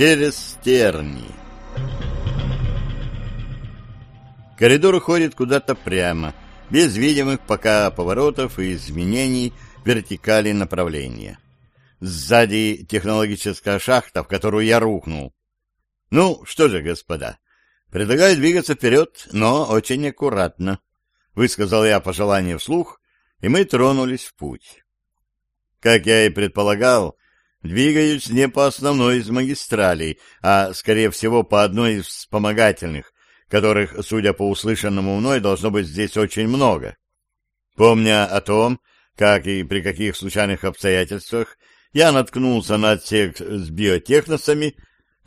Через терни. Коридор уходит куда-то прямо, без видимых пока поворотов и изменений вертикали направления. Сзади технологическая шахта, в которую я рухнул. Ну, что же, господа, предлагаю двигаться вперед, но очень аккуратно, высказал я пожелание вслух, и мы тронулись в путь. Как я и предполагал, Двигаюсь не по основной из магистралей, а, скорее всего, по одной из вспомогательных, которых, судя по услышанному мной, должно быть здесь очень много. Помня о том, как и при каких случайных обстоятельствах я наткнулся на отсек с биотехносами,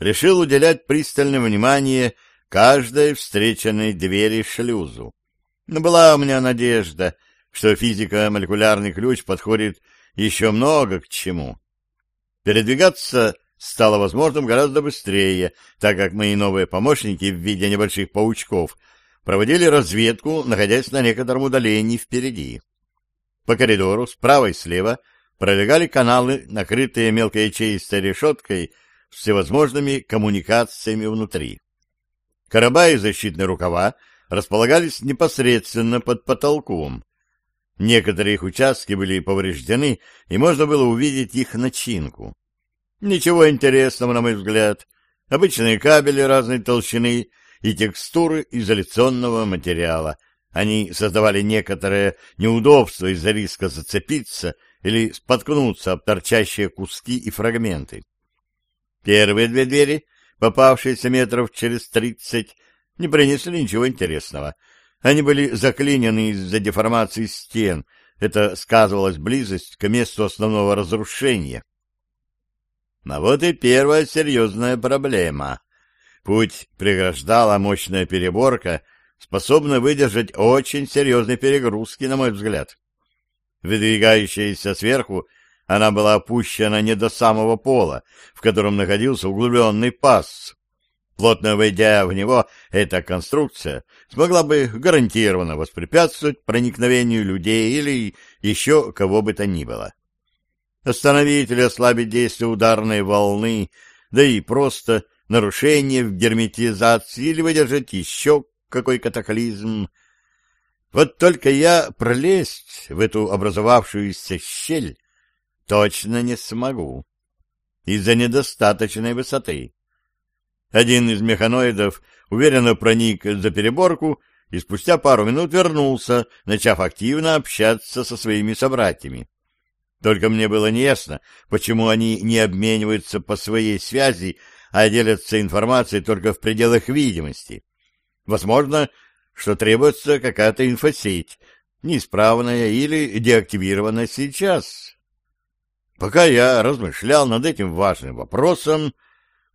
решил уделять пристальное внимание каждой встреченной двери шлюзу. Но была у меня надежда, что физико-молекулярный ключ подходит еще много к чему. Передвигаться стало возможным гораздо быстрее, так как мои новые помощники в виде небольших паучков проводили разведку, находясь на некотором удалении впереди. По коридору справа и слева пролегали каналы, накрытые мелкой ячеистой решеткой всевозможными коммуникациями внутри. Короба и защитные рукава располагались непосредственно под потолком. Некоторые их участки были повреждены, и можно было увидеть их начинку. Ничего интересного, на мой взгляд. Обычные кабели разной толщины и текстуры изоляционного материала. Они создавали некоторое неудобство из-за риска зацепиться или споткнуться об торчащие куски и фрагменты. Первые две двери, попавшиеся метров через тридцать, не принесли ничего интересного. Они были заклинены из-за деформации стен. Это сказывалась близость к месту основного разрушения. А вот и первая серьезная проблема. Путь преграждала мощная переборка, способная выдержать очень серьезные перегрузки, на мой взгляд. Выдвигающаяся сверху, она была опущена не до самого пола, в котором находился углубленный паз. Плотно войдя в него, эта конструкция смогла бы гарантированно воспрепятствовать проникновению людей или еще кого бы то ни было остановить или ослабить действие ударной волны, да и просто нарушение в герметизации или выдержать еще какой катаклизм. Вот только я пролезть в эту образовавшуюся щель точно не смогу из-за недостаточной высоты. Один из механоидов уверенно проник за переборку и спустя пару минут вернулся, начав активно общаться со своими собратьями. Только мне было неясно, почему они не обмениваются по своей связи, а делятся информацией только в пределах видимости. Возможно, что требуется какая-то инфосеть, неисправная или деактивированная сейчас. Пока я размышлял над этим важным вопросом,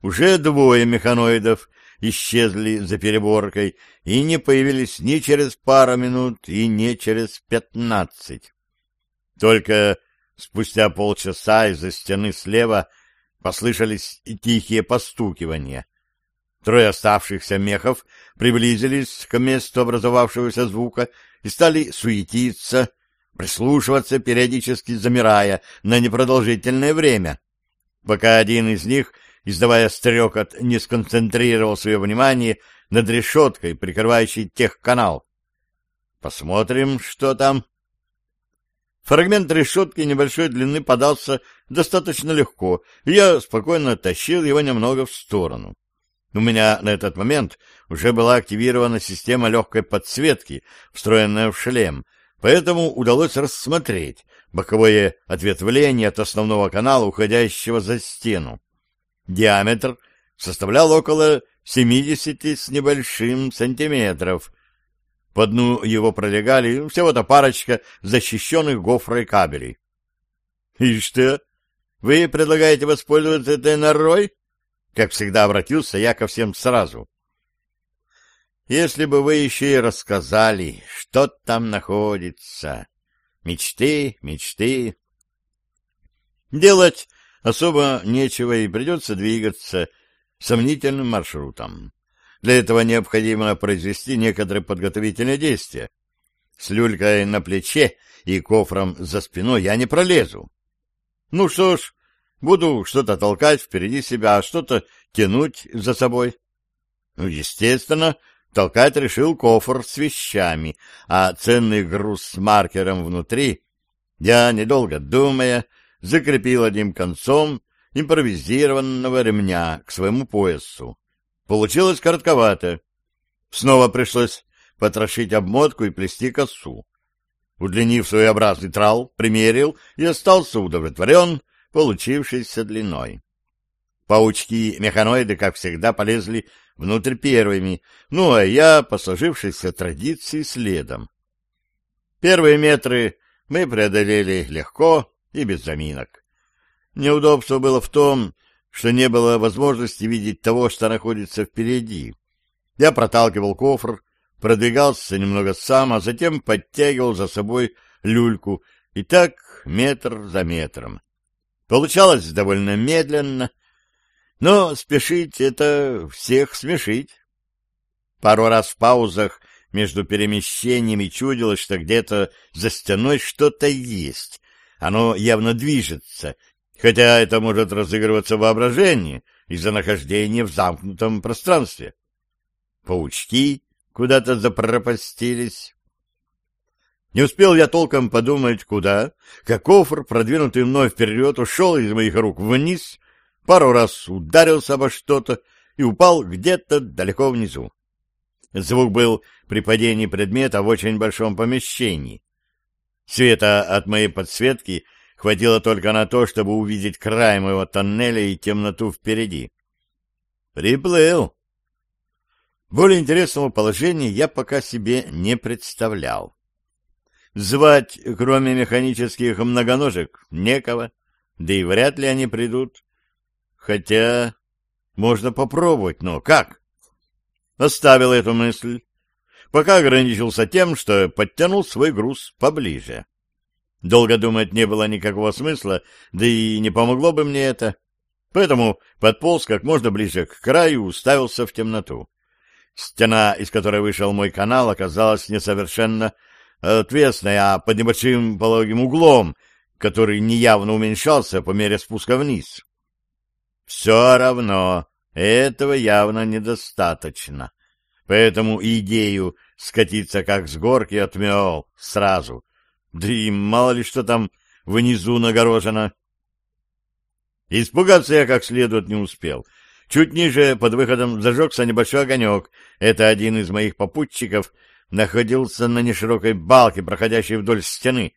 уже двое механоидов исчезли за переборкой и не появились ни через пару минут и не через пятнадцать. Только Спустя полчаса из-за стены слева послышались тихие постукивания. Трое оставшихся мехов приблизились к месту образовавшегося звука и стали суетиться, прислушиваться, периодически замирая на непродолжительное время, пока один из них, издавая стрекот, не сконцентрировал свое внимание над решеткой, прикрывающей техканал. Посмотрим, что там. Фрагмент решетки небольшой длины подался достаточно легко, и я спокойно тащил его немного в сторону. У меня на этот момент уже была активирована система легкой подсветки, встроенная в шлем, поэтому удалось рассмотреть боковое ответвление от основного канала, уходящего за стену. Диаметр составлял около 70 с небольшим сантиметров. По дну его пролегали всего-то парочка защищенных гофрой кабелей. — И что? Вы предлагаете воспользоваться этой норой? Как всегда обратился я ко всем сразу. Если бы вы еще и рассказали, что там находится. Мечты, мечты. Делать особо нечего и придется двигаться сомнительным маршрутом. Для этого необходимо произвести некоторые подготовительные действия. С люлькой на плече и кофром за спиной я не пролезу. Ну что ж, буду что-то толкать впереди себя, а что-то тянуть за собой. Ну, естественно, толкать решил кофр с вещами, а ценный груз с маркером внутри я, недолго думая, закрепил одним концом импровизированного ремня к своему поясу. Получилось коротковато. Снова пришлось потрошить обмотку и плести косу. Удлинив своеобразный трал, примерил и остался удовлетворен получившейся длиной. Паучки-механоиды, как всегда, полезли внутрь первыми, ну а я, по сложившейся традиции, следом. Первые метры мы преодолели легко и без заминок. Неудобство было в том, что не было возможности видеть того, что находится впереди. Я проталкивал кофр, продвигался немного сам, а затем подтягивал за собой люльку, и так метр за метром. Получалось довольно медленно, но спешить — это всех смешить. Пару раз в паузах между перемещениями чудилось, что где-то за стеной что-то есть. Оно явно движется, хотя это может разыгрываться воображение из-за нахождения в замкнутом пространстве. Паучки куда-то запропастились. Не успел я толком подумать, куда, как кофр, продвинутый мной вперед, ушел из моих рук вниз, пару раз ударился обо что-то и упал где-то далеко внизу. Звук был при падении предмета в очень большом помещении. Света от моей подсветки хватило только на то, чтобы увидеть край моего тоннеля и темноту впереди. Приплыл. Более интересного положения я пока себе не представлял. Звать, кроме механических многоножек, некого, да и вряд ли они придут. Хотя можно попробовать, но как? Оставил эту мысль, пока ограничился тем, что подтянул свой груз поближе. Долго думать не было никакого смысла, да и не помогло бы мне это. Поэтому подполз как можно ближе к краю уставился в темноту. Стена, из которой вышел мой канал, оказалась несовершенно отвесная, а под небольшим пологим углом, который неявно уменьшался по мере спуска вниз. Все равно этого явно недостаточно. Поэтому идею скатиться как с горки отмел сразу. Да и мало ли что там внизу нагорожено. Испугаться я как следует не успел. Чуть ниже, под выходом, зажегся небольшой огонек. Это один из моих попутчиков находился на неширокой балке, проходящей вдоль стены.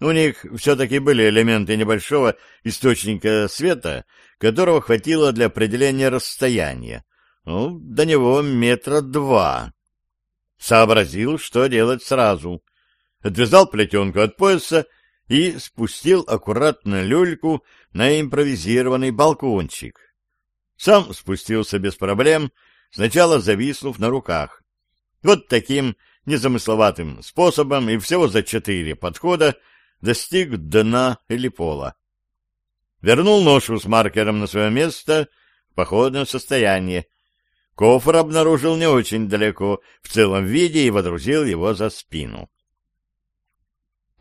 У них все-таки были элементы небольшого источника света, которого хватило для определения расстояния. Ну, до него метра два. Сообразил, что делать сразу. Отвязал плетенку от пояса и спустил аккуратно люльку на импровизированный балкончик. Сам спустился без проблем, сначала зависнув на руках. Вот таким незамысловатым способом и всего за четыре подхода достиг дна или пола. Вернул ношу с маркером на свое место в походное состояние. Кофр обнаружил не очень далеко, в целом виде, и водрузил его за спину.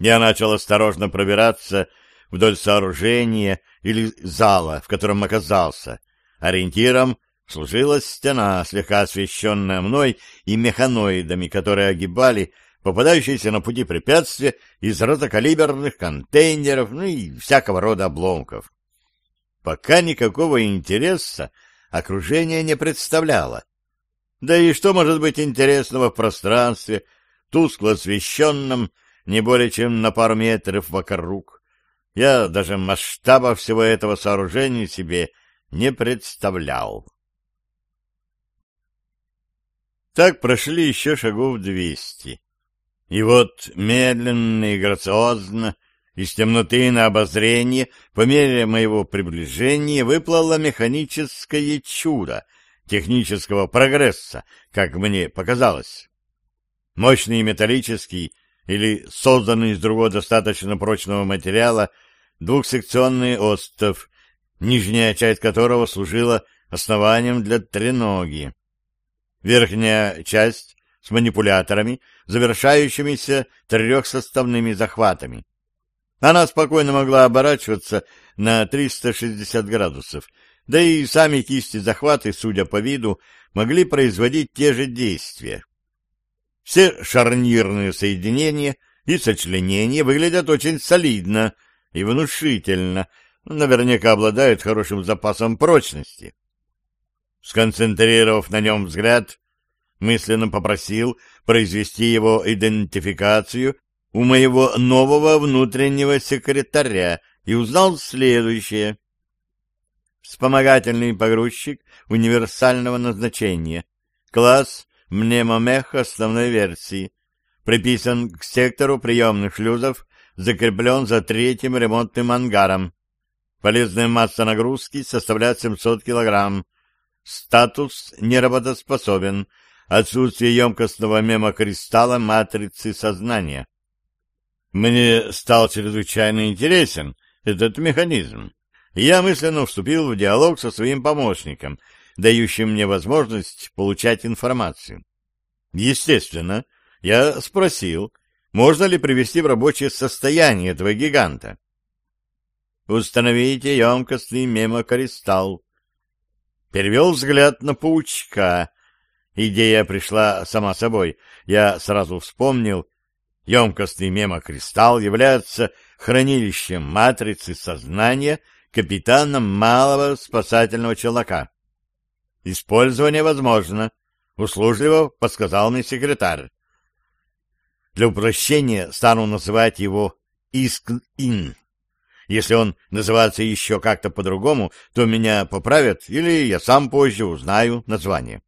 Я начал осторожно пробираться вдоль сооружения или зала, в котором оказался. Ориентиром служила стена, слегка освещенная мной и механоидами, которые огибали попадающиеся на пути препятствия из разокалиберных контейнеров, ну и всякого рода обломков. Пока никакого интереса окружение не представляло. Да и что может быть интересного в пространстве, тускло освещенном, не более чем на пару метров вокруг? Я даже масштаба всего этого сооружения себе не представлял. Так прошли еще шагов двести. И вот медленно и грациозно из темноты на обозрение по мере моего приближения выплыло механическое чудо технического прогресса, как мне показалось. Мощный металлический или созданный из другого достаточно прочного материала двухсекционный остов, нижняя часть которого служила основанием для треноги. Верхняя часть с манипуляторами, завершающимися трехсоставными захватами. Она спокойно могла оборачиваться на 360 градусов, да и сами кисти-захваты, судя по виду, могли производить те же действия. Все шарнирные соединения и сочленения выглядят очень солидно и внушительно, наверняка обладают хорошим запасом прочности. Сконцентрировав на нем взгляд, мысленно попросил произвести его идентификацию у моего нового внутреннего секретаря и узнал следующее. Вспомогательный погрузчик универсального назначения. Класс Мнемомех основной версии. Приписан к сектору приемных шлюзов, закреплен за третьим ремонтным ангаром. Полезная масса нагрузки составляет 700 килограмм. Статус неработоспособен. Отсутствие емкостного мемокристалла матрицы сознания. Мне стал чрезвычайно интересен этот механизм. Я мысленно вступил в диалог со своим помощником, дающим мне возможность получать информацию. Естественно, я спросил, можно ли привести в рабочее состояние этого гиганта. Установите емкостный мемокристалл. Перевел взгляд на паучка. Идея пришла сама собой. Я сразу вспомнил, емкостный мемокристалл является хранилищем матрицы сознания капитана малого спасательного челнока. Использование возможно, услужливо подсказал мне секретарь. Для упрощения стану называть его Иск-Ин. Если он называется еще как-то по-другому, то меня поправят, или я сам позже узнаю название.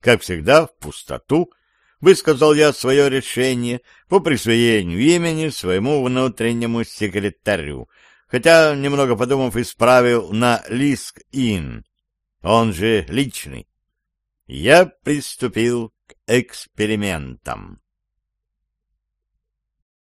Как всегда, в пустоту высказал я свое решение по присвоению имени своему внутреннему секретарю, хотя, немного подумав, исправил на Лиск-Ин, он же личный. Я приступил к экспериментам.